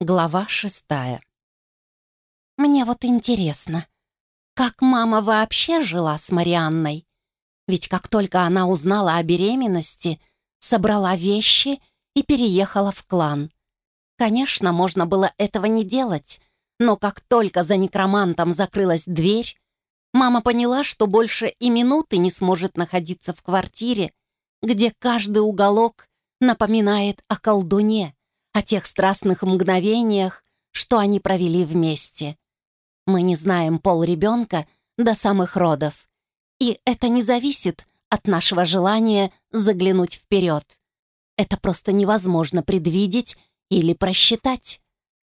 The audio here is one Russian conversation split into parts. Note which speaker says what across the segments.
Speaker 1: Глава шестая. Мне вот интересно, как мама вообще жила с Марианной? Ведь как только она узнала о беременности, собрала вещи и переехала в клан. Конечно, можно было этого не делать, но как только за некромантом закрылась дверь, мама поняла, что больше и минуты не сможет находиться в квартире, где каждый уголок напоминает о колдуне о тех страстных мгновениях, что они провели вместе. Мы не знаем пол ребенка до самых родов, и это не зависит от нашего желания заглянуть вперед. Это просто невозможно предвидеть или просчитать.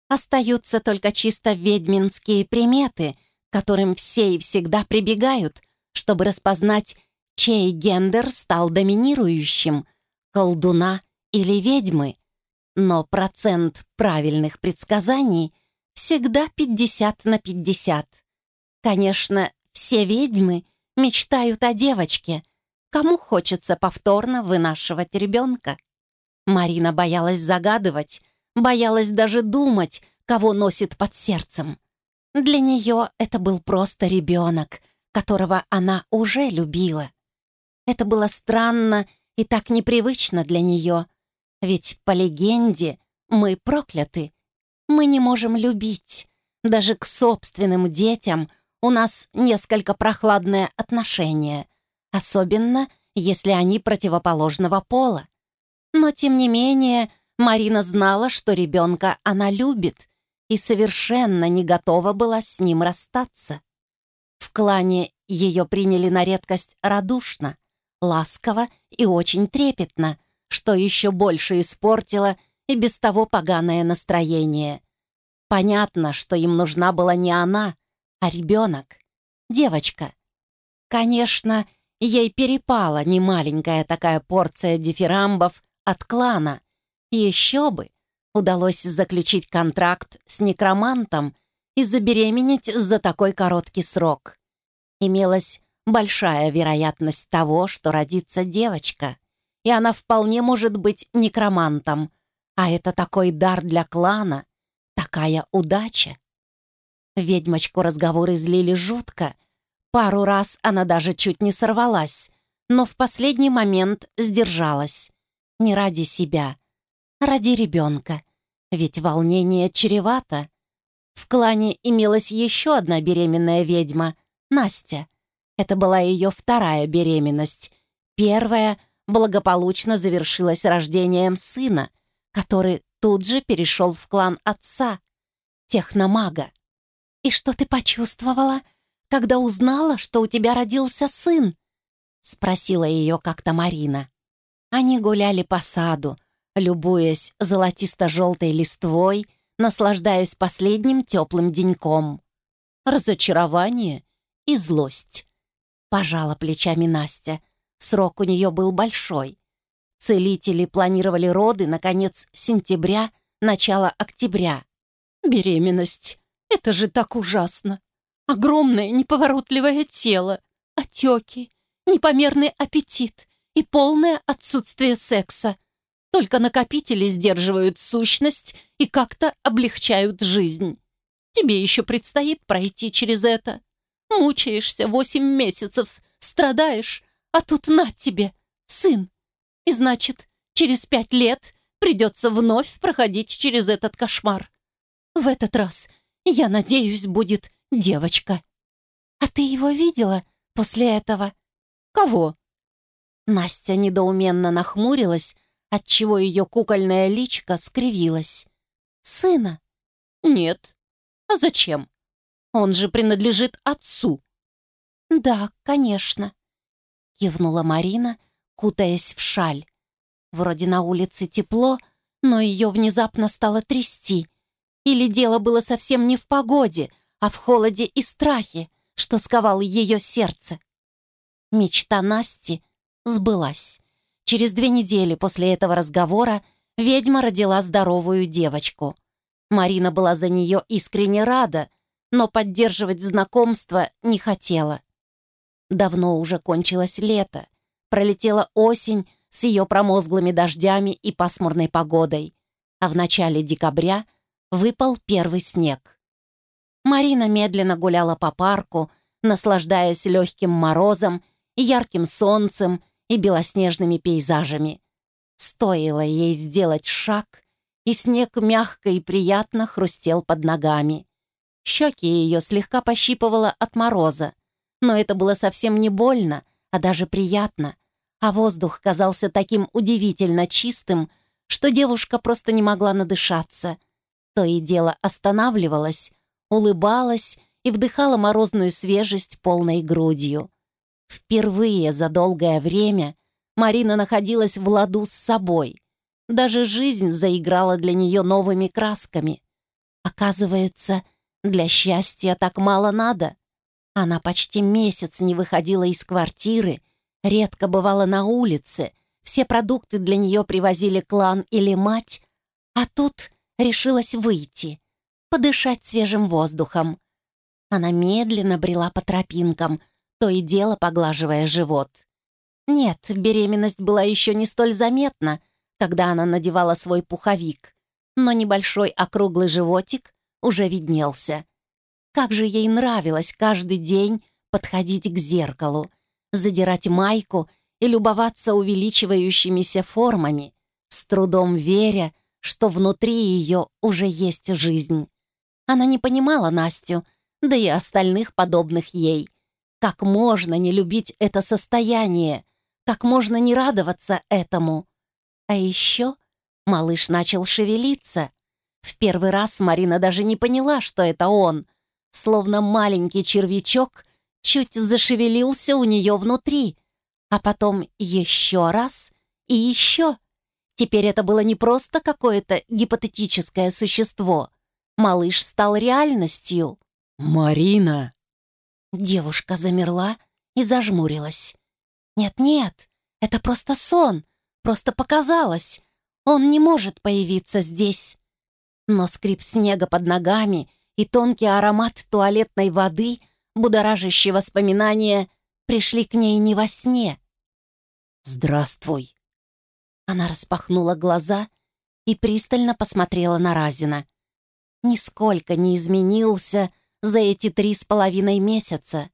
Speaker 1: Остаются только чисто ведьминские приметы, которым все и всегда прибегают, чтобы распознать, чей гендер стал доминирующим — колдуна или ведьмы но процент правильных предсказаний всегда 50 на 50. Конечно, все ведьмы мечтают о девочке, кому хочется повторно вынашивать ребенка. Марина боялась загадывать, боялась даже думать, кого носит под сердцем. Для нее это был просто ребенок, которого она уже любила. Это было странно и так непривычно для нее — ведь по легенде мы прокляты. Мы не можем любить. Даже к собственным детям у нас несколько прохладное отношение, особенно если они противоположного пола. Но, тем не менее, Марина знала, что ребенка она любит и совершенно не готова была с ним расстаться. В клане ее приняли на редкость радушно, ласково и очень трепетно — что еще больше испортило и без того поганое настроение. Понятно, что им нужна была не она, а ребенок, девочка. Конечно, ей перепала немаленькая такая порция дифирамбов от клана. Еще бы, удалось заключить контракт с некромантом и забеременеть за такой короткий срок. Имелась большая вероятность того, что родится девочка — и она вполне может быть некромантом. А это такой дар для клана, такая удача. Ведьмочку разговоры злили жутко. Пару раз она даже чуть не сорвалась, но в последний момент сдержалась. Не ради себя, а ради ребенка. Ведь волнение чревато. В клане имелась еще одна беременная ведьма — Настя. Это была ее вторая беременность. Первая — благополучно завершилось рождением сына, который тут же перешел в клан отца, техномага. «И что ты почувствовала, когда узнала, что у тебя родился сын?» — спросила ее как-то Марина. Они гуляли по саду, любуясь золотисто-желтой листвой, наслаждаясь последним теплым деньком. Разочарование и злость. Пожала плечами Настя — Срок у нее был большой. Целители планировали роды на конец сентября, начало октября. Беременность — это же так ужасно. Огромное неповоротливое тело, отеки, непомерный аппетит и полное отсутствие секса. Только накопители сдерживают сущность и как-то облегчают жизнь. Тебе еще предстоит пройти через это. Мучаешься восемь месяцев, страдаешь, а тут на тебе, сын. И значит, через пять лет придется вновь проходить через этот кошмар. В этот раз, я надеюсь, будет девочка. А ты его видела после этого? Кого? Настя недоуменно нахмурилась, отчего ее кукольная личка скривилась. Сына? Нет. А зачем? Он же принадлежит отцу. Да, конечно кивнула Марина, кутаясь в шаль. Вроде на улице тепло, но ее внезапно стало трясти. Или дело было совсем не в погоде, а в холоде и страхе, что сковало ее сердце. Мечта Насти сбылась. Через две недели после этого разговора ведьма родила здоровую девочку. Марина была за нее искренне рада, но поддерживать знакомство не хотела. Давно уже кончилось лето. Пролетела осень с ее промозглыми дождями и пасмурной погодой. А в начале декабря выпал первый снег. Марина медленно гуляла по парку, наслаждаясь легким морозом, ярким солнцем и белоснежными пейзажами. Стоило ей сделать шаг, и снег мягко и приятно хрустел под ногами. Щеки ее слегка пощипывало от мороза, но это было совсем не больно, а даже приятно, а воздух казался таким удивительно чистым, что девушка просто не могла надышаться. То и дело останавливалась, улыбалась и вдыхала морозную свежесть полной грудью. Впервые за долгое время Марина находилась в ладу с собой. Даже жизнь заиграла для нее новыми красками. Оказывается, для счастья так мало надо. Она почти месяц не выходила из квартиры, редко бывала на улице, все продукты для нее привозили клан или мать, а тут решилась выйти, подышать свежим воздухом. Она медленно брела по тропинкам, то и дело поглаживая живот. Нет, беременность была еще не столь заметна, когда она надевала свой пуховик, но небольшой округлый животик уже виднелся. Как же ей нравилось каждый день подходить к зеркалу, задирать майку и любоваться увеличивающимися формами, с трудом веря, что внутри ее уже есть жизнь. Она не понимала Настю, да и остальных подобных ей. Как можно не любить это состояние? Как можно не радоваться этому? А еще малыш начал шевелиться. В первый раз Марина даже не поняла, что это он — словно маленький червячок, чуть зашевелился у нее внутри, а потом еще раз и еще. Теперь это было не просто какое-то гипотетическое существо. Малыш стал реальностью.
Speaker 2: «Марина!»
Speaker 1: Девушка замерла и зажмурилась. «Нет-нет, это просто сон, просто показалось. Он не может появиться здесь». Но скрип снега под ногами и тонкий аромат туалетной воды, будоражащие воспоминания, пришли к ней не во сне.
Speaker 2: «Здравствуй!»
Speaker 1: Она распахнула глаза и пристально посмотрела на Разина. Нисколько не изменился за эти три с половиной месяца.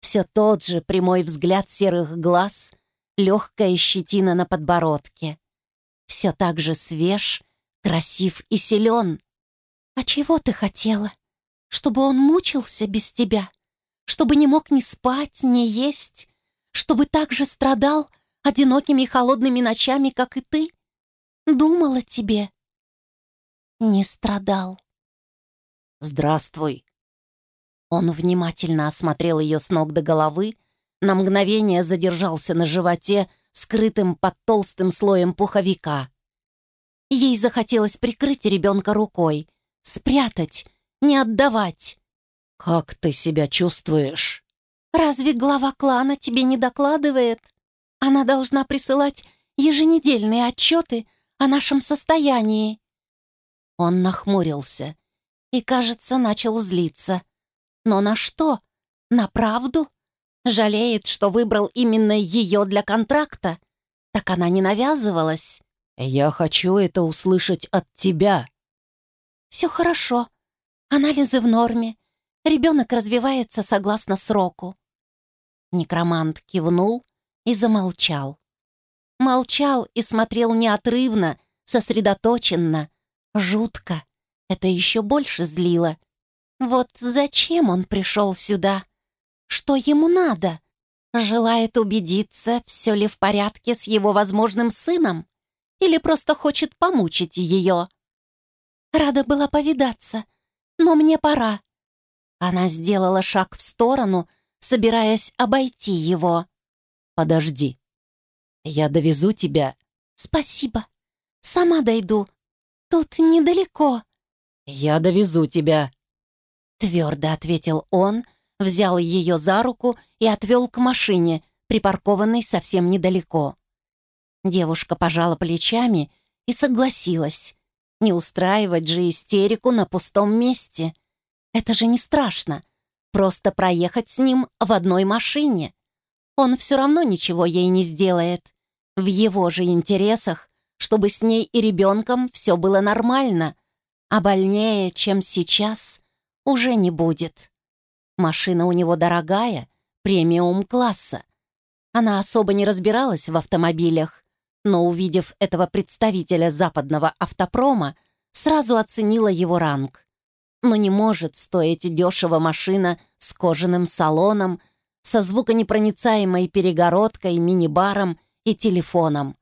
Speaker 1: Все тот же прямой взгляд серых глаз, легкая щетина на подбородке. Все так же свеж, красив и силен. «А чего ты хотела?» Чтобы он мучился без тебя, чтобы не мог ни спать, ни есть, чтобы так же страдал одинокими холодными ночами, как и ты? Думала тебе. Не страдал.
Speaker 2: Здравствуй.
Speaker 1: Он внимательно осмотрел ее с ног до головы, на мгновение задержался на животе, скрытым под толстым слоем пуховика. Ей захотелось прикрыть ребенка рукой, спрятать, не отдавать.
Speaker 2: «Как ты себя чувствуешь?»
Speaker 1: «Разве глава клана тебе не докладывает? Она должна присылать еженедельные отчеты о нашем состоянии». Он нахмурился и, кажется, начал злиться. Но на что? На правду? Жалеет, что выбрал именно ее для контракта? Так она не навязывалась.
Speaker 2: «Я хочу это услышать от тебя».
Speaker 1: «Все хорошо», Анализы в норме. Ребенок развивается согласно сроку. Некромант кивнул и замолчал. Молчал и смотрел неотрывно, сосредоточенно. Жутко. Это еще больше злило. Вот зачем он пришел сюда? Что ему надо? Желает убедиться, все ли в порядке с его возможным сыном? Или просто хочет помучить ее? Рада была повидаться — но мне пора». Она сделала шаг в сторону, собираясь обойти его.
Speaker 2: «Подожди. Я довезу тебя».
Speaker 1: «Спасибо. Сама дойду. Тут недалеко».
Speaker 2: «Я довезу тебя», —
Speaker 1: твердо ответил он, взял ее за руку и отвел к машине, припаркованной совсем недалеко. Девушка пожала плечами и согласилась. Не устраивать же истерику на пустом месте. Это же не страшно. Просто проехать с ним в одной машине. Он все равно ничего ей не сделает. В его же интересах, чтобы с ней и ребенком все было нормально. А больнее, чем сейчас, уже не будет. Машина у него дорогая, премиум-класса. Она особо не разбиралась в автомобилях, но, увидев этого представителя западного автопрома, сразу оценила его ранг. Но не может стоить дешево машина с кожаным салоном, со звуконепроницаемой перегородкой, мини-баром и телефоном.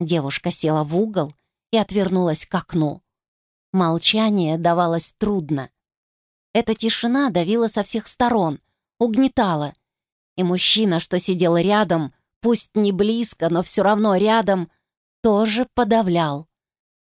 Speaker 1: Девушка села в угол и отвернулась к окну. Молчание давалось трудно. Эта тишина давила со всех сторон, угнетала. И мужчина, что сидел рядом, пусть не близко, но все равно рядом, тоже подавлял.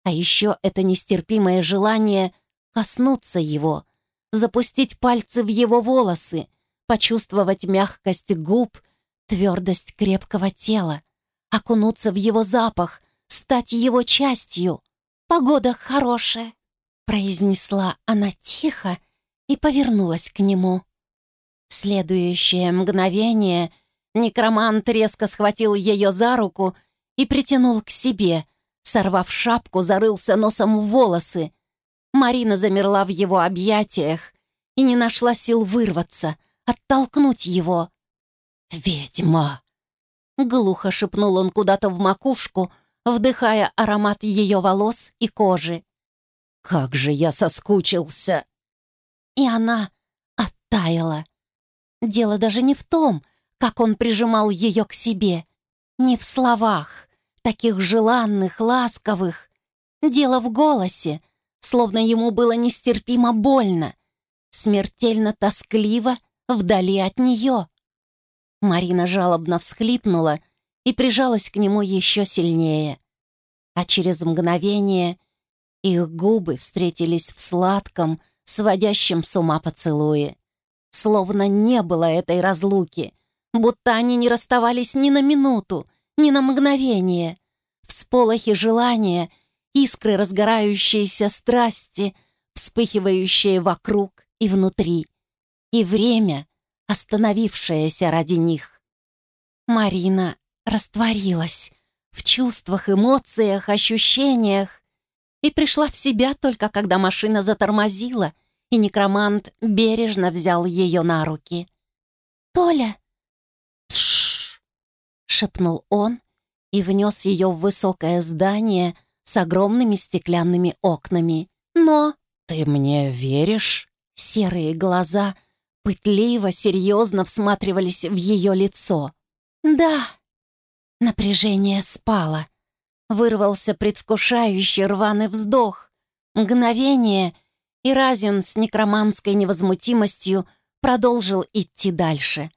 Speaker 1: А еще это нестерпимое желание коснуться его, запустить пальцы в его волосы, почувствовать мягкость губ, твердость крепкого тела, окунуться в его запах, стать его частью. «Погода хорошая», — произнесла она тихо и повернулась к нему. В следующее мгновение некромант резко схватил ее за руку и притянул к себе, сорвав шапку, зарылся носом в волосы. Марина замерла в его объятиях и не нашла сил вырваться, оттолкнуть его. «Ведьма!» — глухо шепнул он куда-то в макушку, вдыхая аромат ее волос и кожи. «Как же я соскучился!» И она оттаяла. Дело даже не в том, как он прижимал ее к себе, не в словах, таких желанных, ласковых. Дело в голосе, словно ему было нестерпимо больно, смертельно тоскливо вдали от нее. Марина жалобно всхлипнула и прижалась к нему еще сильнее. А через мгновение их губы встретились в сладком, сводящем с ума поцелуе. Словно не было этой разлуки, будто они не расставались ни на минуту, ни на мгновение. Всполохи желания, искры разгорающейся страсти, вспыхивающие вокруг и внутри. И время, остановившееся ради них. Марина растворилась в чувствах, эмоциях, ощущениях и пришла в себя только когда машина затормозила, и некромант бережно взял ее на руки. «Толя!» «Тш!» — шепнул он и внес ее в высокое здание с огромными стеклянными окнами. «Но...»
Speaker 2: «Ты мне веришь?»
Speaker 1: Серые глаза пытливо, серьезно всматривались в ее лицо. «Да». Напряжение спало. Вырвался предвкушающий рваный вздох. Мгновение, и Разин с некроманской невозмутимостью продолжил идти дальше.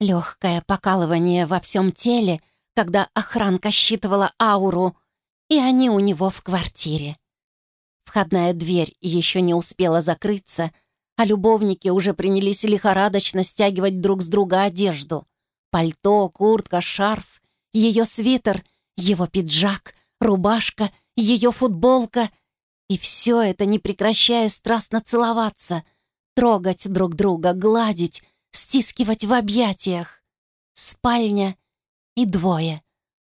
Speaker 1: Легкое покалывание во всем теле, когда охранка считывала ауру, и они у него в квартире. Входная дверь еще не успела закрыться — а любовники уже принялись лихорадочно стягивать друг с друга одежду. Пальто, куртка, шарф, ее свитер, его пиджак, рубашка, ее футболка. И все это не прекращая страстно целоваться, трогать друг друга, гладить, стискивать в объятиях. Спальня и двое,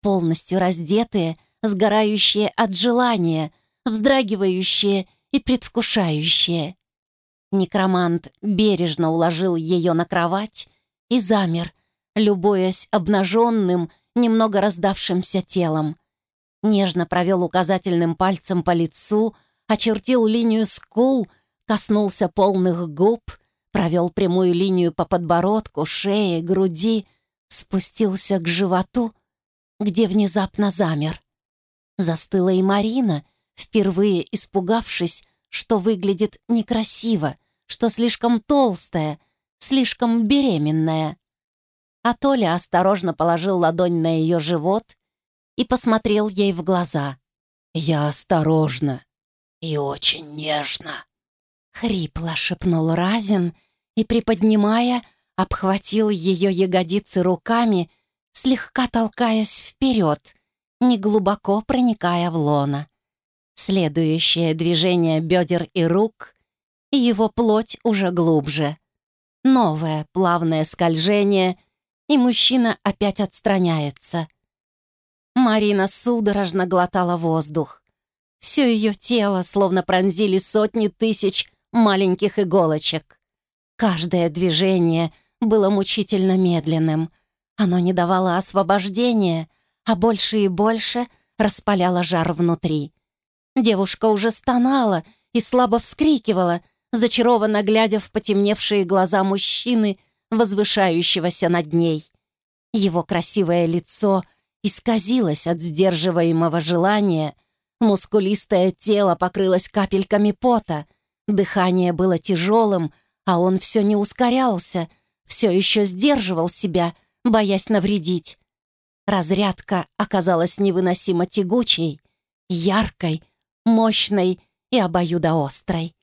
Speaker 1: полностью раздетые, сгорающие от желания, вздрагивающие и предвкушающие. Некромант бережно уложил ее на кровать и замер, любуясь обнаженным, немного раздавшимся телом. Нежно провел указательным пальцем по лицу, очертил линию скул, коснулся полных губ, провел прямую линию по подбородку, шее, груди, спустился к животу, где внезапно замер. Застыла и Марина, впервые испугавшись, что выглядит некрасиво, что слишком толстая, слишком беременная. А Толя осторожно положил ладонь на ее живот и посмотрел ей в глаза.
Speaker 2: «Я осторожно
Speaker 1: и очень нежно», — хрипло шепнул Разин и, приподнимая, обхватил ее ягодицы руками, слегка толкаясь вперед, неглубоко проникая в лона. Следующее движение бедер и рук и его плоть уже глубже. Новое плавное скольжение, и мужчина опять отстраняется. Марина судорожно глотала воздух. Все ее тело словно пронзили сотни тысяч маленьких иголочек. Каждое движение было мучительно медленным. Оно не давало освобождения, а больше и больше распаляло жар внутри. Девушка уже стонала и слабо вскрикивала, зачарованно глядя в потемневшие глаза мужчины, возвышающегося над ней. Его красивое лицо исказилось от сдерживаемого желания, мускулистое тело покрылось капельками пота, дыхание было тяжелым, а он все не ускорялся, все еще сдерживал себя, боясь навредить. Разрядка оказалась невыносимо тягучей, яркой, мощной и обоюдоострой.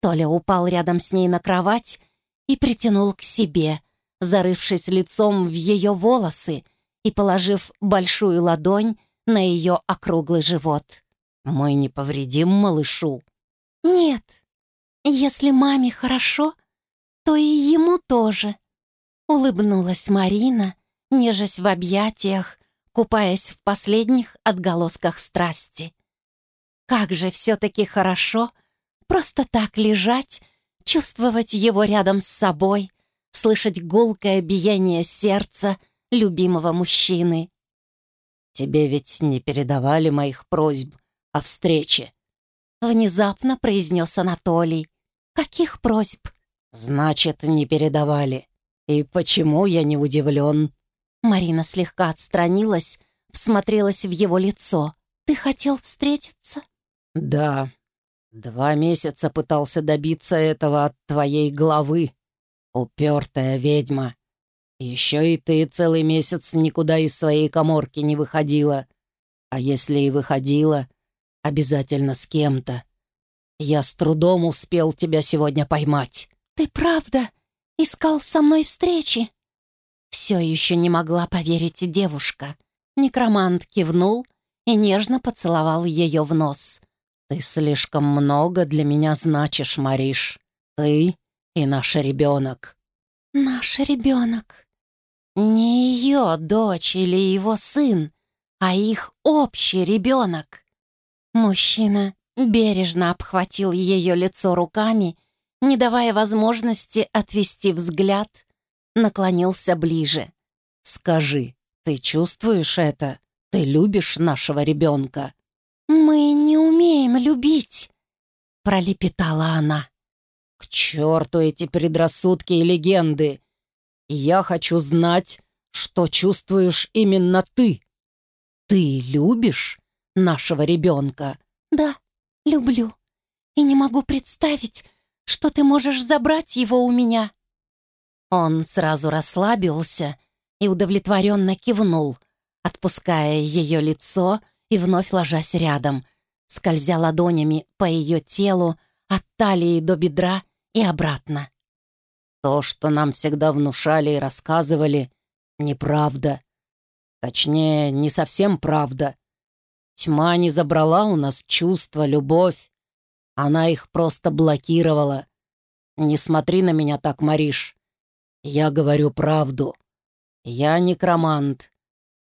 Speaker 1: Толя упал рядом с ней на кровать и притянул к себе, зарывшись лицом в ее волосы и положив большую ладонь на ее округлый живот.
Speaker 2: «Мы не повредим малышу?»
Speaker 1: «Нет, если маме хорошо, то и ему тоже», — улыбнулась Марина, нежась в объятиях, купаясь в последних отголосках страсти. «Как же все-таки хорошо просто так лежать, чувствовать его рядом с собой, слышать гулкое биение сердца любимого мужчины.
Speaker 2: «Тебе ведь не передавали моих просьб о встрече?»
Speaker 1: Внезапно произнес Анатолий. «Каких просьб?»
Speaker 2: «Значит, не передавали. И почему я не удивлен?»
Speaker 1: Марина слегка отстранилась, всмотрелась в его лицо. «Ты хотел встретиться?»
Speaker 2: «Да. Два месяца пытался добиться этого от твоей главы. Упертая ведьма. Еще и ты целый месяц никуда из своей коморки не выходила. А если и выходила, обязательно с кем-то. Я с трудом успел тебя сегодня поймать.
Speaker 1: Ты правда искал со мной встречи? Все еще не могла поверить девушка. Некромант кивнул и нежно поцеловал ее в нос.
Speaker 2: Ты слишком много для меня значишь, Мариш. Ты и наш ребенок.
Speaker 1: Наш ребенок. Не ее дочь или его сын, а их общий ребенок. Мужчина бережно обхватил ее лицо руками, не давая возможности отвести взгляд, наклонился ближе.
Speaker 2: «Скажи, ты чувствуешь это? Ты любишь нашего ребенка?»
Speaker 1: «Мы не умеем любить», — пролепетала она.
Speaker 2: «К черту эти предрассудки и легенды! Я хочу знать, что чувствуешь именно ты. Ты любишь нашего ребенка?»
Speaker 1: «Да, люблю. И не могу представить, что ты можешь забрать его у меня». Он сразу расслабился и удовлетворенно кивнул, отпуская ее лицо и вновь ложась рядом, скользя ладонями по ее телу от талии до бедра и обратно.
Speaker 2: То, что нам всегда внушали и рассказывали, неправда. Точнее, не совсем правда. Тьма не забрала у нас чувства, любовь. Она их просто блокировала. Не смотри на меня так, Мариш. Я говорю правду. Я некромант.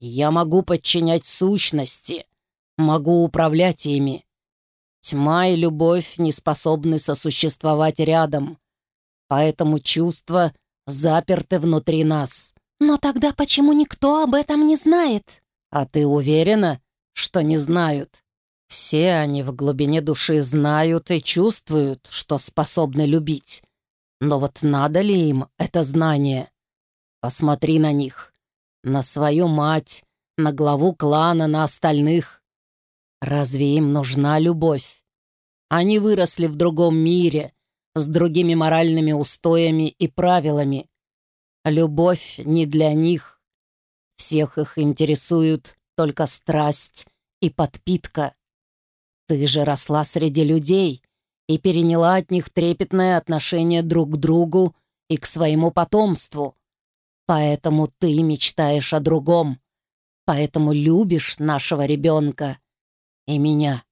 Speaker 2: Я могу подчинять сущности. Могу управлять ими. Тьма и любовь не способны сосуществовать рядом поэтому чувства заперты внутри нас.
Speaker 1: Но тогда почему никто об этом не знает?
Speaker 2: А ты уверена, что не знают? Все они в глубине души знают и чувствуют, что способны любить. Но вот надо ли им это знание? Посмотри на них. На свою мать, на главу клана, на остальных. Разве им нужна любовь? Они выросли в другом мире, с другими моральными устоями и правилами. Любовь не для них. Всех их интересует только страсть и подпитка. Ты же росла среди людей и переняла от них трепетное отношение друг к другу и к своему потомству. Поэтому ты мечтаешь о другом. Поэтому любишь нашего ребенка и меня.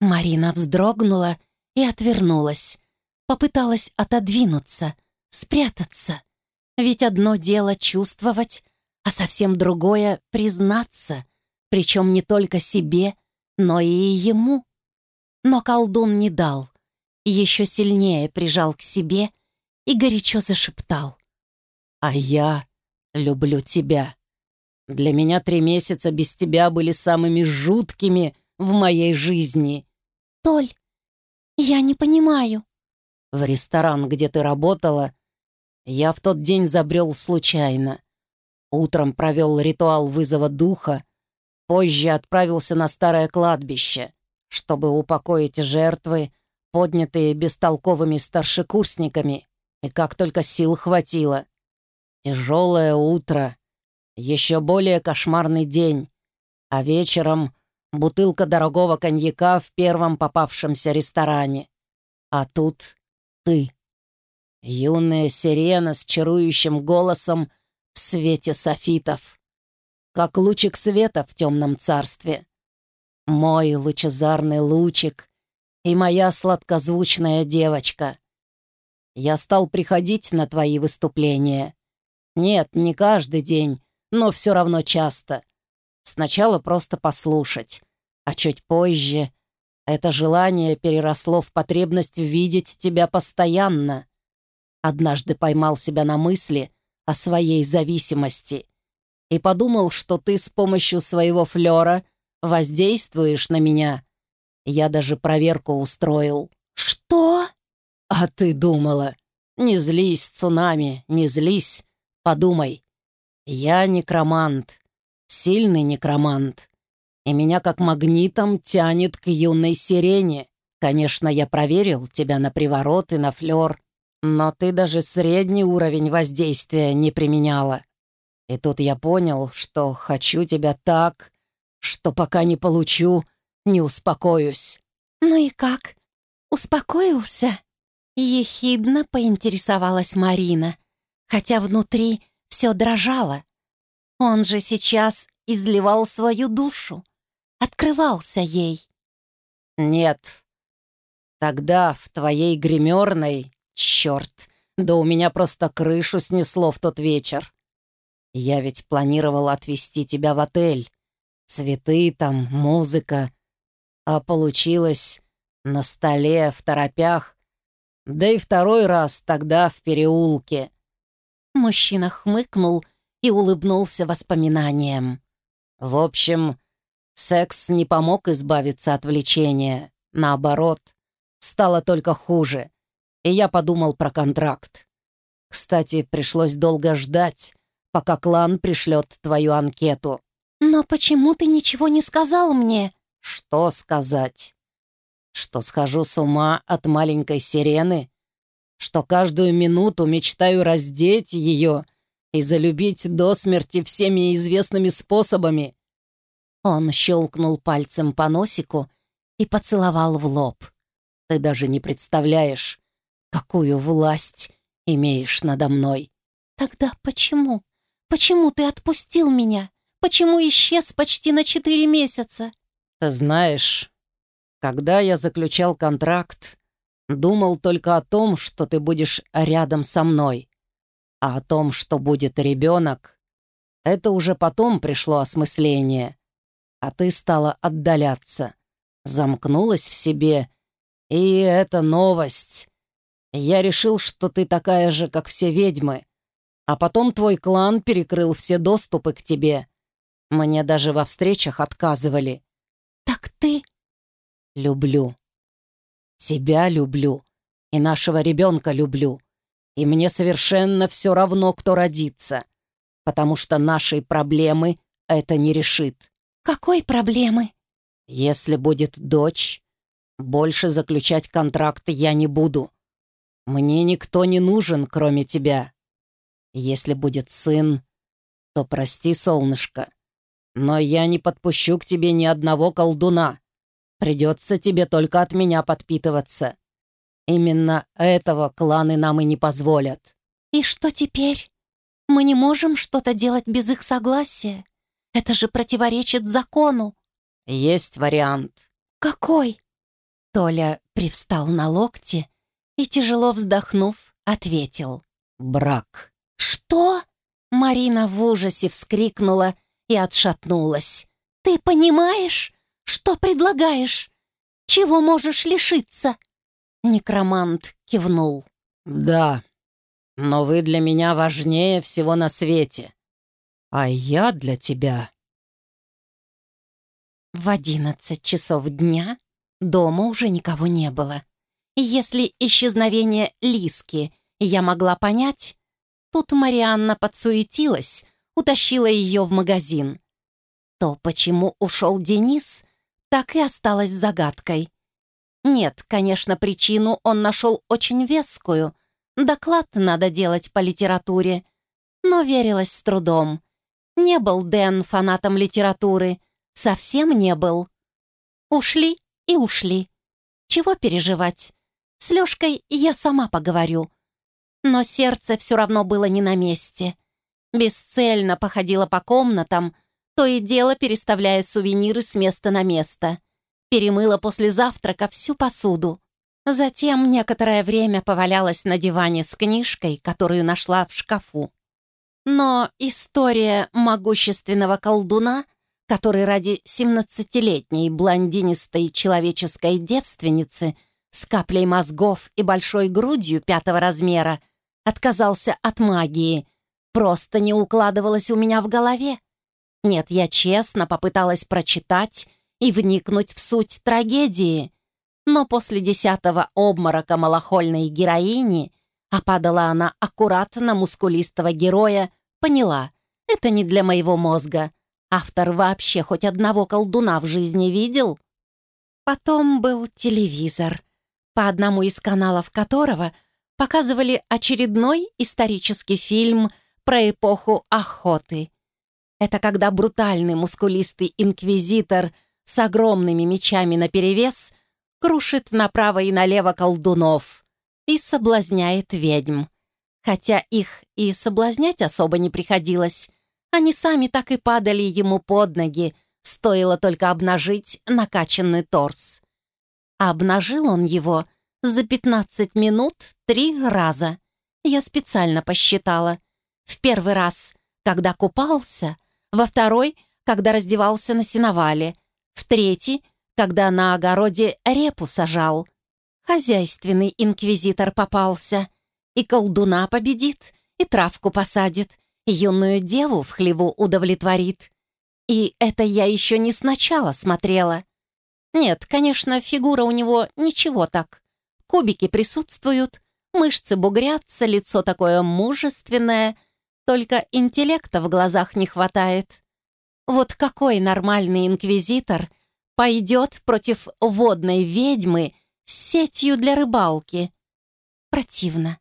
Speaker 1: Марина вздрогнула и отвернулась, Попыталась отодвинуться, спрятаться. Ведь одно дело чувствовать, а совсем другое — признаться, причем не только себе, но и ему. Но колдун не дал, еще сильнее прижал к себе и горячо зашептал.
Speaker 2: «А я люблю тебя. Для меня три месяца без тебя были самыми жуткими в моей жизни».
Speaker 1: «Толь, я не понимаю».
Speaker 2: «В ресторан, где ты работала, я в тот день забрел случайно. Утром провел ритуал вызова духа, позже отправился на старое кладбище, чтобы упокоить жертвы, поднятые бестолковыми старшекурсниками, и как только сил хватило. Тяжелое утро, еще более кошмарный день, а вечером бутылка дорогого коньяка в первом попавшемся ресторане. А тут ты. Юная сирена с чарующим голосом в свете софитов. Как лучик света в темном царстве. Мой лучезарный лучик и моя сладкозвучная девочка. Я стал приходить на твои выступления. Нет, не каждый день, но все равно часто. Сначала просто послушать, а чуть позже это желание переросло в потребность видеть тебя постоянно. Однажды поймал себя на мысли о своей зависимости и подумал, что ты с помощью своего флера воздействуешь на меня. Я даже проверку устроил.
Speaker 1: «Что?»
Speaker 2: «А ты думала? Не злись, цунами, не злись. Подумай. Я некромант, сильный некромант, и меня как магнитом тянет к юной сирене. Конечно, я проверил тебя на приворот и на флер, но ты даже средний уровень воздействия не применяла. И тут я понял, что хочу тебя так, что пока не получу, не успокоюсь».
Speaker 1: «Ну и как? Успокоился?» Ехидно поинтересовалась Марина, хотя внутри все дрожало. Он же сейчас изливал свою душу, открывался ей.
Speaker 2: «Нет, тогда в твоей гримерной, черт, да у меня просто крышу снесло в тот вечер. Я ведь планировал отвезти тебя в отель. Цветы там, музыка. А получилось на столе, в торопях. Да и второй раз тогда в переулке.
Speaker 1: Мужчина хмыкнул и улыбнулся воспоминаниям.
Speaker 2: В общем, секс не помог избавиться от влечения. Наоборот, стало только хуже. И я подумал про контракт. Кстати, пришлось долго ждать, пока клан пришлет твою анкету.
Speaker 1: «Но почему ты ничего не сказал мне?»
Speaker 2: «Что сказать? Что схожу с ума от маленькой сирены? что каждую минуту мечтаю раздеть ее и залюбить до смерти всеми известными способами.
Speaker 1: Он щелкнул пальцем по носику и поцеловал в лоб. Ты даже не представляешь, какую власть имеешь надо мной. Тогда почему? Почему ты отпустил меня? Почему исчез почти на четыре месяца?
Speaker 2: Ты знаешь, когда я заключал контракт, Думал только о том, что ты будешь рядом со мной. А о том, что будет ребенок, это уже потом пришло осмысление. А ты стала отдаляться, замкнулась в себе. И это новость. Я решил, что ты такая же, как все ведьмы. А потом твой клан перекрыл все доступы к тебе. Мне даже во встречах отказывали.
Speaker 1: «Так ты...»
Speaker 2: «Люблю», Тебя люблю. И нашего ребенка люблю. И мне совершенно все равно, кто родится. Потому что нашей проблемы это не решит.
Speaker 1: Какой проблемы?
Speaker 2: Если будет дочь, больше заключать контракт я не буду. Мне никто не нужен, кроме тебя. Если будет сын, то прости, солнышко, но я не подпущу к тебе ни одного колдуна. Придется тебе только от меня подпитываться. Именно этого кланы нам и не позволят».
Speaker 1: «И что теперь? Мы не можем что-то делать без их согласия. Это же противоречит закону».
Speaker 2: «Есть вариант».
Speaker 1: «Какой?» Толя привстал на локте и, тяжело вздохнув, ответил.
Speaker 2: «Брак».
Speaker 1: «Что?» Марина в ужасе вскрикнула и отшатнулась. «Ты понимаешь, Что предлагаешь? Чего можешь лишиться?» Некромант кивнул.
Speaker 2: «Да, но вы для меня важнее всего на свете. А я для тебя...»
Speaker 1: В одиннадцать часов дня дома уже никого не было. Если исчезновение Лиски я могла понять, тут Марианна подсуетилась, утащила ее в магазин. То, почему ушел Денис, так и осталось загадкой. Нет, конечно, причину он нашел очень вескую. Доклад надо делать по литературе. Но верилось с трудом. Не был Дэн фанатом литературы. Совсем не был. Ушли и ушли. Чего переживать? С Лёшкой я сама поговорю. Но сердце все равно было не на месте. Бесцельно походила по комнатам, то и дело переставляя сувениры с места на место. Перемыла после завтрака всю посуду. Затем некоторое время повалялась на диване с книжкой, которую нашла в шкафу. Но история могущественного колдуна, который ради семнадцатилетней блондинистой человеческой девственницы с каплей мозгов и большой грудью пятого размера отказался от магии, просто не укладывалась у меня в голове. Нет, я честно попыталась прочитать и вникнуть в суть трагедии. Но после десятого обморока малохольной героини, а падала она аккуратно мускулистого героя, поняла, это не для моего мозга. Автор вообще хоть одного колдуна в жизни видел? Потом был телевизор, по одному из каналов которого показывали очередной исторический фильм про эпоху охоты — это когда брутальный мускулистый инквизитор с огромными мечами наперевес крушит направо и налево колдунов и соблазняет ведьм. Хотя их и соблазнять особо не приходилось. Они сами так и падали ему под ноги, стоило только обнажить накачанный торс. Обнажил он его за 15 минут три раза. Я специально посчитала. В первый раз, когда купался — во второй, когда раздевался на сеновале, в третий, когда на огороде репу сажал. Хозяйственный инквизитор попался. И колдуна победит, и травку посадит, и юную деву в хлеву удовлетворит. И это я еще не сначала смотрела. Нет, конечно, фигура у него ничего так. Кубики присутствуют, мышцы бугрятся, лицо такое мужественное — только интеллекта в глазах не хватает. Вот какой нормальный инквизитор пойдет против водной ведьмы с сетью для рыбалки? Противно.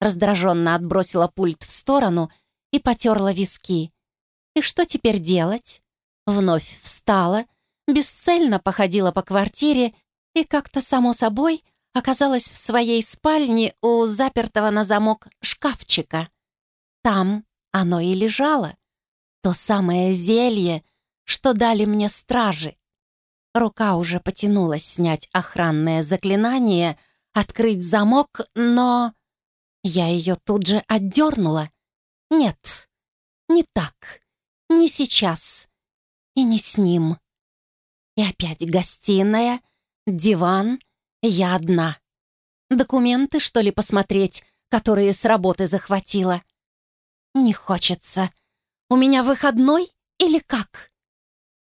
Speaker 1: Раздраженно отбросила пульт в сторону и потерла виски. И что теперь делать? Вновь встала, бесцельно походила по квартире и как-то само собой оказалась в своей спальне у запертого на замок шкафчика. Там оно и лежало. То самое зелье, что дали мне стражи. Рука уже потянулась снять охранное заклинание, открыть замок, но... Я ее тут же отдернула. Нет, не так, не сейчас и не с ним. И опять гостиная, диван, я одна. Документы, что ли, посмотреть, которые с работы захватила? «Не хочется. У меня выходной или как?»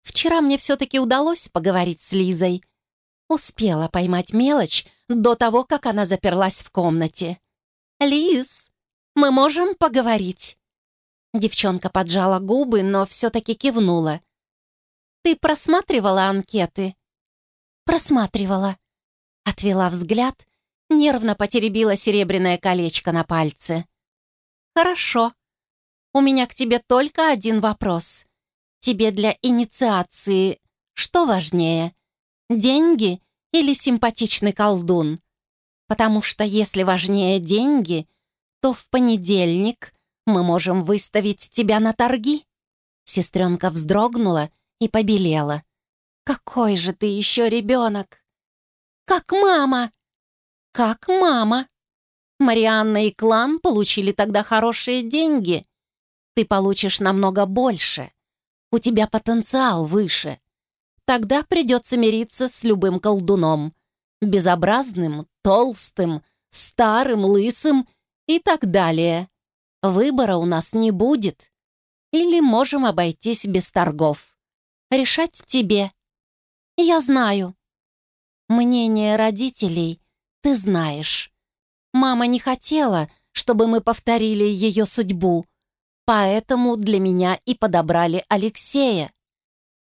Speaker 1: Вчера мне все-таки удалось поговорить с Лизой. Успела поймать мелочь до того, как она заперлась в комнате. «Лиз, мы можем поговорить?» Девчонка поджала губы, но все-таки кивнула. «Ты просматривала анкеты?» «Просматривала». Отвела взгляд, нервно потеребила серебряное колечко на пальце. «Хорошо. У меня к тебе только один вопрос. Тебе для инициации что важнее, деньги или симпатичный колдун? Потому что если важнее деньги, то в понедельник мы можем выставить тебя на торги». Сестренка вздрогнула и побелела. «Какой же ты еще ребенок!» «Как мама!» «Как мама!» Марианна и клан получили тогда хорошие деньги ты получишь намного больше. У тебя потенциал выше. Тогда придется мириться с любым колдуном. Безобразным, толстым, старым, лысым и так далее. Выбора у нас не будет. Или можем обойтись без торгов. Решать тебе. Я знаю. Мнение родителей ты знаешь. Мама не хотела, чтобы мы повторили ее судьбу, поэтому для меня и подобрали Алексея.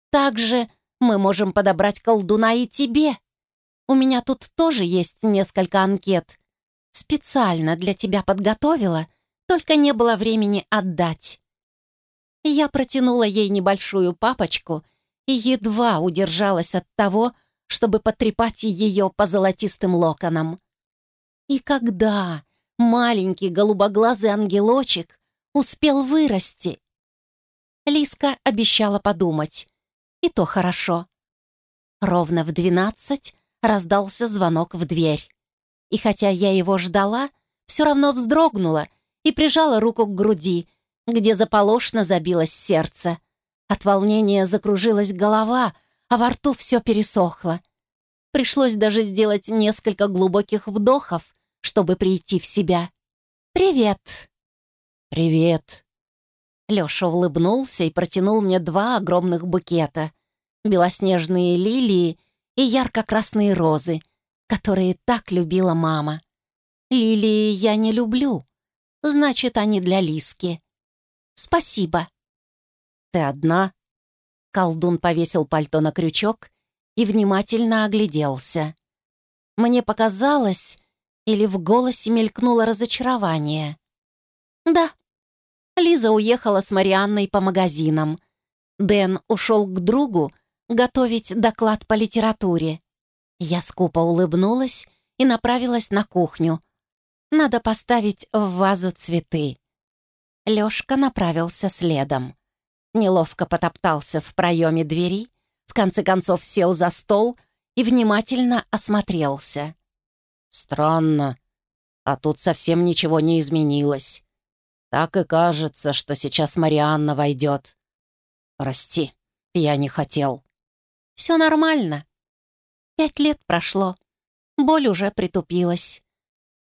Speaker 1: Также мы можем подобрать колдуна и тебе. У меня тут тоже есть несколько анкет. Специально для тебя подготовила, только не было времени отдать. Я протянула ей небольшую папочку и едва удержалась от того, чтобы потрепать ее по золотистым локонам. И когда маленький голубоглазый ангелочек успел вырасти? Лиска обещала подумать. И то хорошо. Ровно в двенадцать раздался звонок в дверь. И хотя я его ждала, все равно вздрогнула и прижала руку к груди, где заполошно забилось сердце. От волнения закружилась голова, а во рту все пересохло. Пришлось даже сделать несколько глубоких вдохов, чтобы прийти в себя. «Привет!»
Speaker 2: «Привет!»
Speaker 1: Лёша улыбнулся и протянул мне два огромных букета. Белоснежные лилии и ярко-красные розы, которые так любила мама. Лилии я не люблю, значит, они для Лиски. Спасибо.
Speaker 2: «Ты одна?»
Speaker 1: Колдун повесил пальто на крючок и внимательно огляделся. Мне показалось, или в голосе мелькнуло разочарование. «Да». Лиза уехала с Марианной по магазинам. Дэн ушел к другу готовить доклад по литературе. Я скупо улыбнулась и направилась на кухню. Надо поставить в вазу цветы. Лёшка направился следом неловко потоптался в проеме двери, в конце концов сел за стол и внимательно осмотрелся.
Speaker 2: «Странно, а тут совсем ничего не изменилось. Так и кажется, что сейчас Марианна войдет. Прости, я не хотел».
Speaker 1: «Все нормально. Пять лет прошло, боль уже притупилась.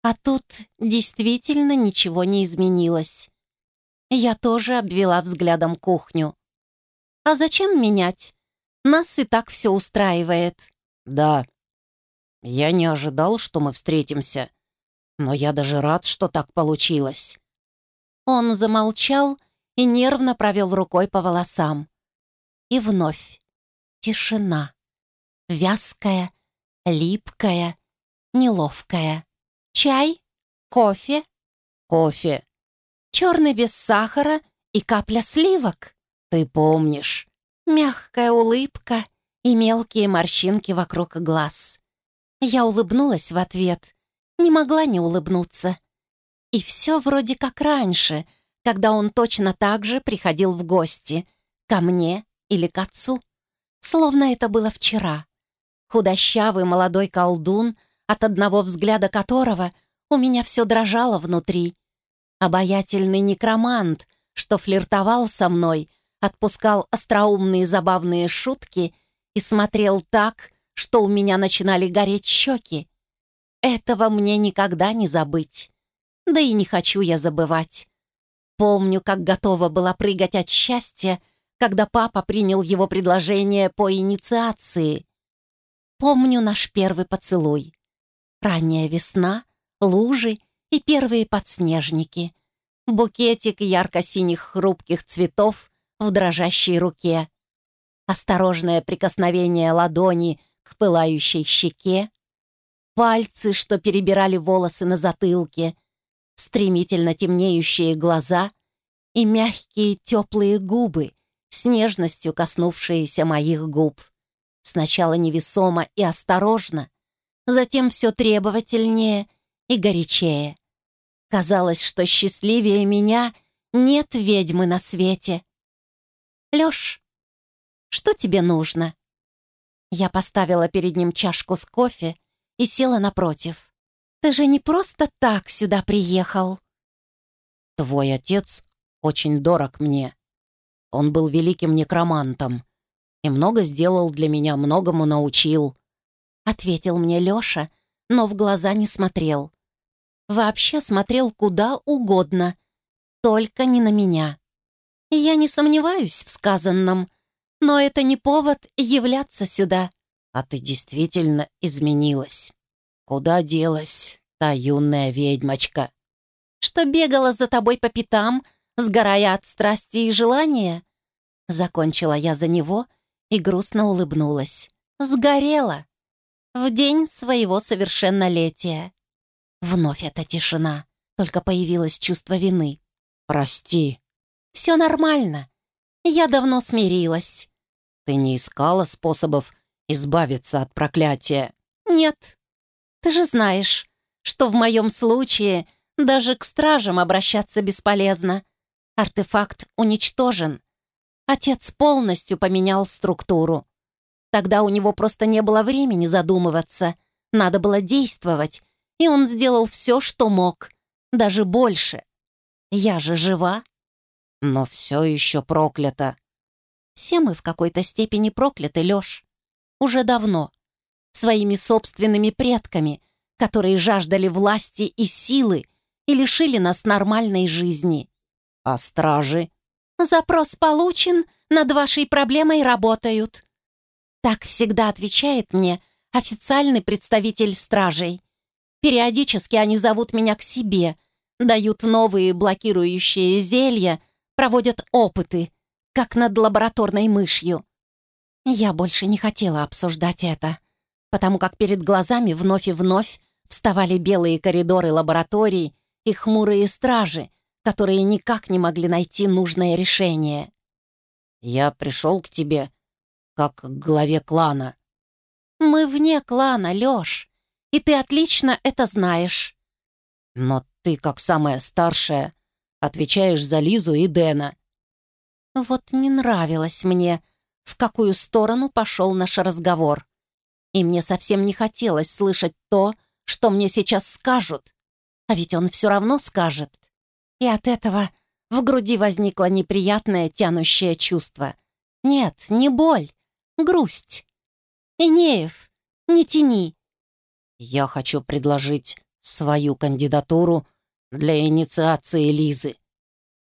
Speaker 1: А тут действительно ничего не изменилось. Я тоже обвела взглядом кухню. «А зачем менять? Нас и так все устраивает».
Speaker 2: «Да. Я не ожидал, что мы встретимся. Но я даже рад, что так получилось».
Speaker 1: Он замолчал и нервно провел рукой по волосам. И вновь тишина. Вязкая, липкая, неловкая. «Чай? Кофе?»
Speaker 2: «Кофе»,
Speaker 1: черный без сахара и капля сливок.
Speaker 2: Ты помнишь.
Speaker 1: Мягкая улыбка и мелкие морщинки вокруг глаз. Я улыбнулась в ответ, не могла не улыбнуться. И все вроде как раньше, когда он точно так же приходил в гости, ко мне или к отцу. Словно это было вчера. Худощавый молодой колдун, от одного взгляда которого у меня все дрожало внутри — Обаятельный некромант, что флиртовал со мной, отпускал остроумные забавные шутки и смотрел так, что у меня начинали гореть щеки. Этого мне никогда не забыть. Да и не хочу я забывать. Помню, как готова была прыгать от счастья, когда папа принял его предложение по инициации. Помню наш первый поцелуй. Ранняя весна, лужи и первые подснежники. Букетик ярко-синих хрупких цветов в дрожащей руке. Осторожное прикосновение ладони к пылающей щеке. Пальцы, что перебирали волосы на затылке. Стремительно темнеющие глаза и мягкие теплые губы, с нежностью коснувшиеся моих губ. Сначала невесомо и осторожно, затем все требовательнее и горячее. Казалось, что счастливее меня нет ведьмы на свете. «Лёш, что тебе нужно?» Я поставила перед ним чашку с кофе и села напротив. «Ты же не просто так сюда приехал».
Speaker 2: «Твой отец очень дорог мне. Он был великим некромантом. и много сделал для меня, многому научил», —
Speaker 1: ответил мне Лёша, но в глаза не смотрел. Вообще смотрел куда угодно, только не на меня. Я не сомневаюсь в сказанном, но это не повод являться сюда.
Speaker 2: А ты действительно изменилась. Куда делась та юная ведьмочка?
Speaker 1: Что бегала за тобой по пятам, сгорая от страсти и желания? Закончила я за него и грустно улыбнулась. Сгорела. В день своего совершеннолетия. Вновь эта тишина. Только появилось чувство вины.
Speaker 2: «Прости».
Speaker 1: «Все нормально. Я давно смирилась».
Speaker 2: «Ты не искала способов избавиться от проклятия?»
Speaker 1: «Нет. Ты же знаешь, что в моем случае даже к стражам обращаться бесполезно. Артефакт уничтожен. Отец полностью поменял структуру. Тогда у него просто не было времени задумываться. Надо было действовать, и он сделал все, что мог. Даже больше. Я же жива.
Speaker 2: Но все еще проклято.
Speaker 1: Все мы в какой-то степени прокляты, Лёш. Уже давно. Своими собственными предками, которые жаждали власти и силы и лишили нас нормальной жизни.
Speaker 2: А стражи?
Speaker 1: Запрос получен, над вашей проблемой работают. Так всегда отвечает мне официальный представитель стражей. Периодически они зовут меня к себе, дают новые блокирующие зелья, проводят опыты, как над лабораторной мышью. Я больше не хотела обсуждать это, потому как перед глазами вновь и вновь вставали белые коридоры лабораторий и хмурые стражи, которые никак не могли найти нужное решение.
Speaker 2: «Я пришел к тебе, как к главе клана».
Speaker 1: «Мы вне клана, Лёш, и ты отлично это знаешь».
Speaker 2: «Но ты, как самая старшая, отвечаешь за Лизу и Дэна».
Speaker 1: Вот не нравилось мне, в какую сторону пошел наш разговор. И мне совсем не хотелось слышать то, что мне сейчас скажут. А ведь он все равно скажет. И от этого в груди возникло неприятное тянущее чувство. Нет, не боль, грусть. Инеев, не тяни.
Speaker 2: Я хочу предложить свою кандидатуру для инициации Лизы.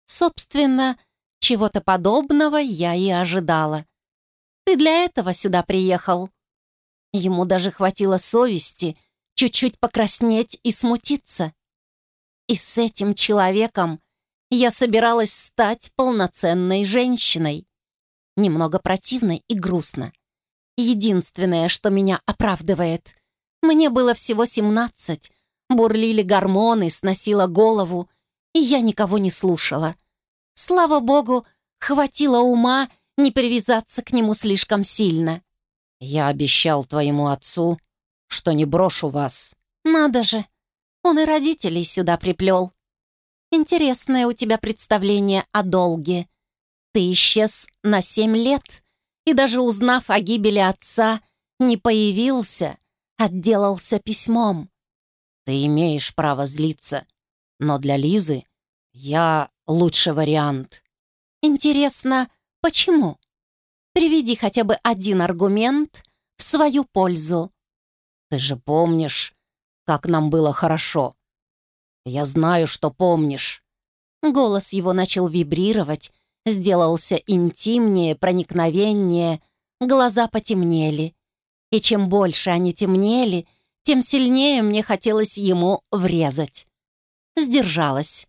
Speaker 1: Собственно, чего-то подобного я и ожидала. Ты для этого сюда приехал. Ему даже хватило совести чуть-чуть покраснеть и смутиться. И с этим человеком я собиралась стать полноценной женщиной. Немного противно и грустно. Единственное, что меня оправдывает. Мне было всего семнадцать, бурлили гормоны, сносила голову, и я никого не слушала. Слава богу, хватило ума не привязаться к нему слишком сильно.
Speaker 2: «Я обещал твоему отцу, что не брошу вас».
Speaker 1: «Надо же, он и родителей сюда приплел. Интересное у тебя представление о долге. Ты исчез на семь лет, и даже узнав о гибели отца, не появился, отделался письмом.
Speaker 2: Ты имеешь право злиться, но для Лизы я лучший вариант.
Speaker 1: Интересно, почему? Приведи хотя бы один аргумент в свою пользу.
Speaker 2: Ты же помнишь, как нам было хорошо. Я знаю, что помнишь».
Speaker 1: Голос его начал вибрировать, сделался интимнее, проникновеннее, глаза потемнели. И чем больше они темнели, тем сильнее мне хотелось ему врезать. Сдержалась.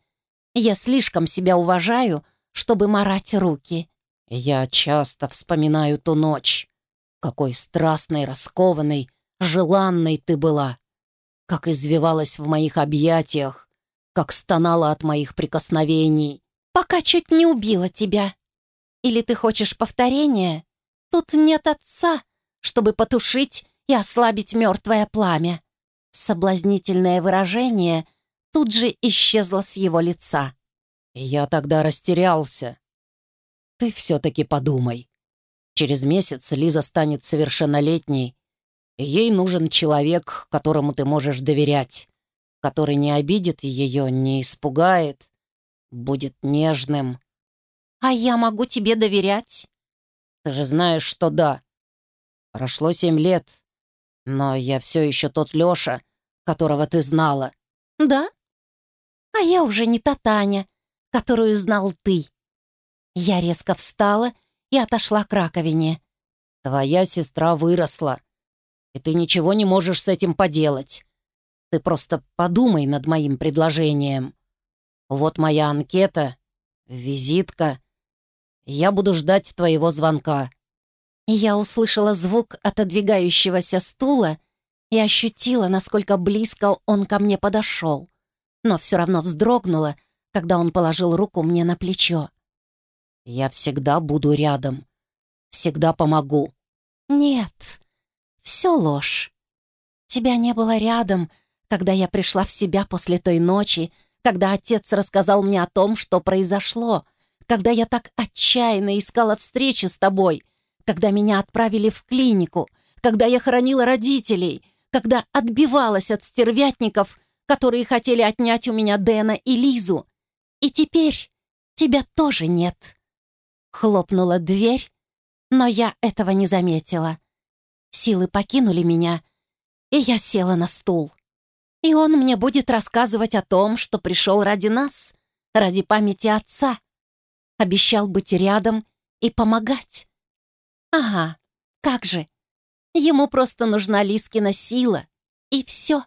Speaker 1: Я слишком себя уважаю, чтобы марать руки.
Speaker 2: Я часто вспоминаю ту ночь. Какой страстной, раскованной, желанной ты была. Как извивалась в моих объятиях, как стонала от моих прикосновений.
Speaker 1: «Пока чуть не убила тебя. Или ты хочешь повторения? Тут нет отца, чтобы потушить и ослабить мертвое пламя». Соблазнительное выражение тут же исчезло с его лица.
Speaker 2: я тогда растерялся. Ты все-таки подумай. Через месяц Лиза станет совершеннолетней, и ей нужен человек, которому ты можешь доверять который не обидит ее, не испугает, будет нежным.
Speaker 1: «А я могу тебе доверять?»
Speaker 2: Ты же знаешь, что да. Прошло семь лет, но я все еще тот Леша, которого ты знала.
Speaker 1: Да? А я уже не та Таня, которую знал ты. Я резко встала и отошла к раковине.
Speaker 2: Твоя сестра выросла, и ты ничего не можешь с этим поделать. Ты просто подумай над моим предложением. Вот моя анкета, визитка. Я буду ждать твоего звонка».
Speaker 1: Я услышала звук отодвигающегося стула и ощутила, насколько близко он ко мне подошел, но все равно вздрогнула, когда он положил руку мне на плечо.
Speaker 2: «Я всегда буду рядом. Всегда помогу».
Speaker 1: «Нет, все ложь. Тебя не было рядом, когда я пришла в себя после той ночи, когда отец рассказал мне о том, что произошло, когда я так отчаянно искала встречи с тобой, когда меня отправили в клинику, когда я хоронила родителей, когда отбивалась от стервятников, которые хотели отнять у меня Дэна и Лизу. И теперь тебя тоже нет. Хлопнула дверь, но я этого не заметила. Силы покинули меня, и я села на стул. И он мне будет рассказывать о том, что пришел ради нас, ради памяти отца. Обещал быть рядом и помогать. Ага, как же. Ему просто нужна Лискина сила, и все.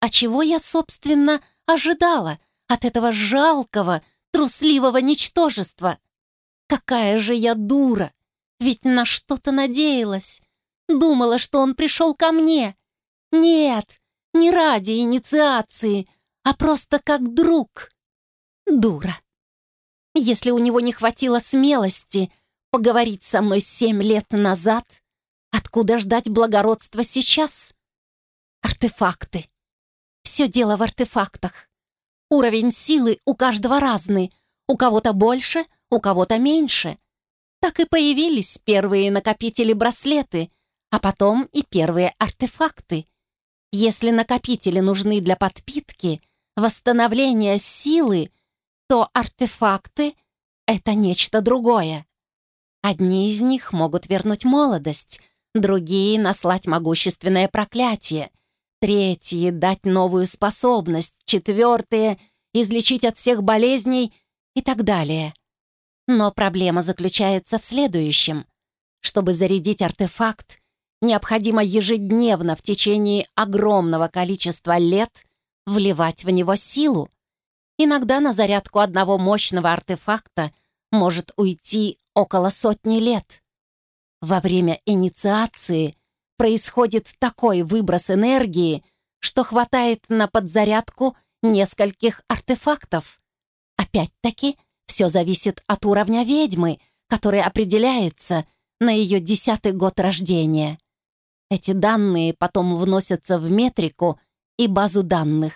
Speaker 1: А чего я, собственно, ожидала от этого жалкого, трусливого ничтожества? Какая же я дура! Ведь на что-то надеялась. Думала, что он пришел ко мне. Нет, не ради инициации, а просто как друг. Дура. Если у него не хватило смелости поговорить со мной семь лет назад, откуда ждать благородства сейчас? Артефакты. Все дело в артефактах. Уровень силы у каждого разный. У кого-то больше, у кого-то меньше. Так и появились первые накопители-браслеты, а потом и первые артефакты. Если накопители нужны для подпитки, восстановления силы, то артефакты — это нечто другое. Одни из них могут вернуть молодость, другие — наслать могущественное проклятие, третьи — дать новую способность, четвертые — излечить от всех болезней и так далее. Но проблема заключается в следующем. Чтобы зарядить артефакт, необходимо ежедневно в течение огромного количества лет вливать в него силу. Иногда на зарядку одного мощного артефакта может уйти около сотни лет. Во время инициации происходит такой выброс энергии, что хватает на подзарядку нескольких артефактов. Опять-таки, все зависит от уровня ведьмы, который определяется на ее десятый год рождения. Эти данные потом вносятся в метрику и базу данных.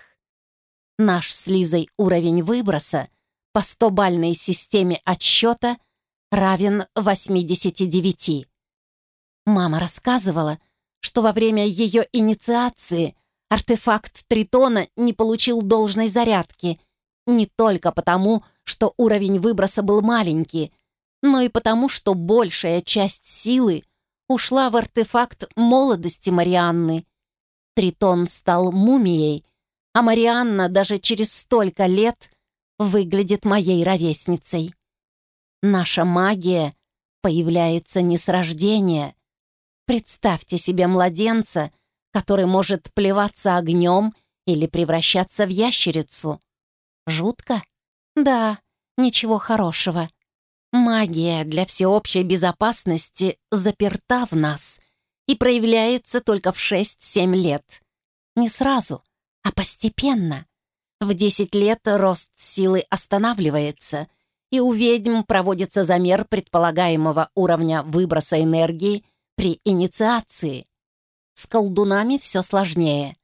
Speaker 1: Наш с Лизой уровень выброса по 100-бальной системе отсчета равен 89. Мама рассказывала, что во время ее инициации артефакт Тритона не получил должной зарядки не только потому, что уровень выброса был маленький, но и потому, что большая часть силы ушла в артефакт молодости Марианны. Тритон стал мумией, а Марианна даже через столько лет выглядит моей ровесницей. Наша магия появляется не с рождения. Представьте себе младенца, который может плеваться огнем или превращаться в ящерицу. Жутко? Да, ничего хорошего. Магия для всеобщей безопасности заперта в нас и проявляется только в 6-7 лет. Не сразу, а постепенно. В 10 лет рост силы останавливается, и у ведьм проводится замер предполагаемого уровня выброса энергии при инициации. С колдунами все сложнее.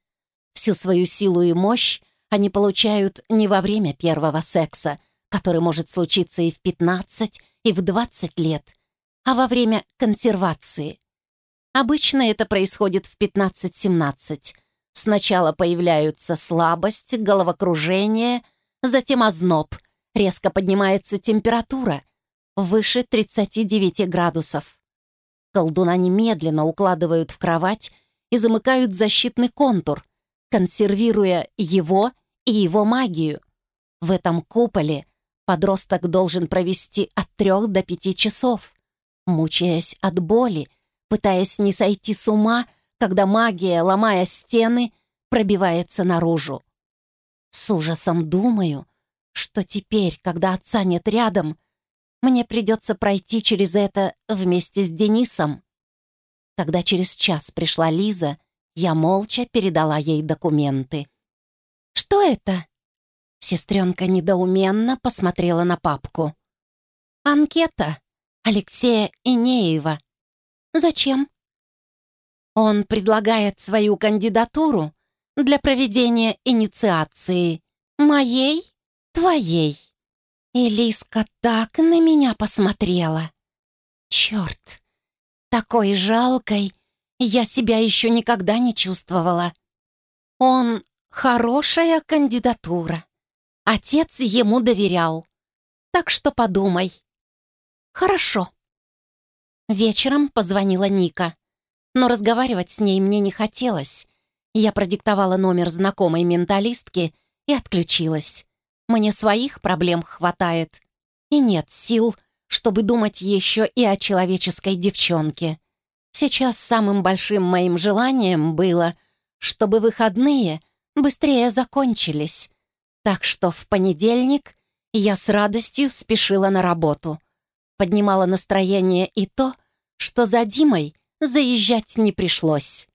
Speaker 1: Всю свою силу и мощь они получают не во время первого секса — который может случиться и в 15, и в 20 лет, а во время консервации. Обычно это происходит в 15-17. Сначала появляются слабость, головокружение, затем озноб, резко поднимается температура, выше 39 градусов. Колдуна немедленно укладывают в кровать и замыкают защитный контур, консервируя его и его магию. В этом куполе подросток должен провести от трех до пяти часов, мучаясь от боли, пытаясь не сойти с ума, когда магия, ломая стены, пробивается наружу. С ужасом думаю, что теперь, когда отца нет рядом, мне придется пройти через это вместе с Денисом. Когда через час пришла Лиза, я молча передала ей документы. «Что это?» Сестренка недоуменно посмотрела на папку. «Анкета Алексея Инеева. Зачем?» «Он предлагает свою кандидатуру для проведения инициации. Моей, твоей». Элиска так на меня посмотрела. Черт, такой жалкой я себя еще никогда не чувствовала. Он хорошая кандидатура. Отец ему доверял. Так что подумай. Хорошо. Вечером позвонила Ника, но разговаривать с ней мне не хотелось. Я продиктовала номер знакомой менталистки и отключилась. Мне своих проблем хватает. И нет сил, чтобы думать еще и о человеческой девчонке. Сейчас самым большим моим желанием было, чтобы выходные быстрее закончились, так что в понедельник я с радостью спешила на работу. Поднимала настроение и то, что за Димой заезжать не пришлось.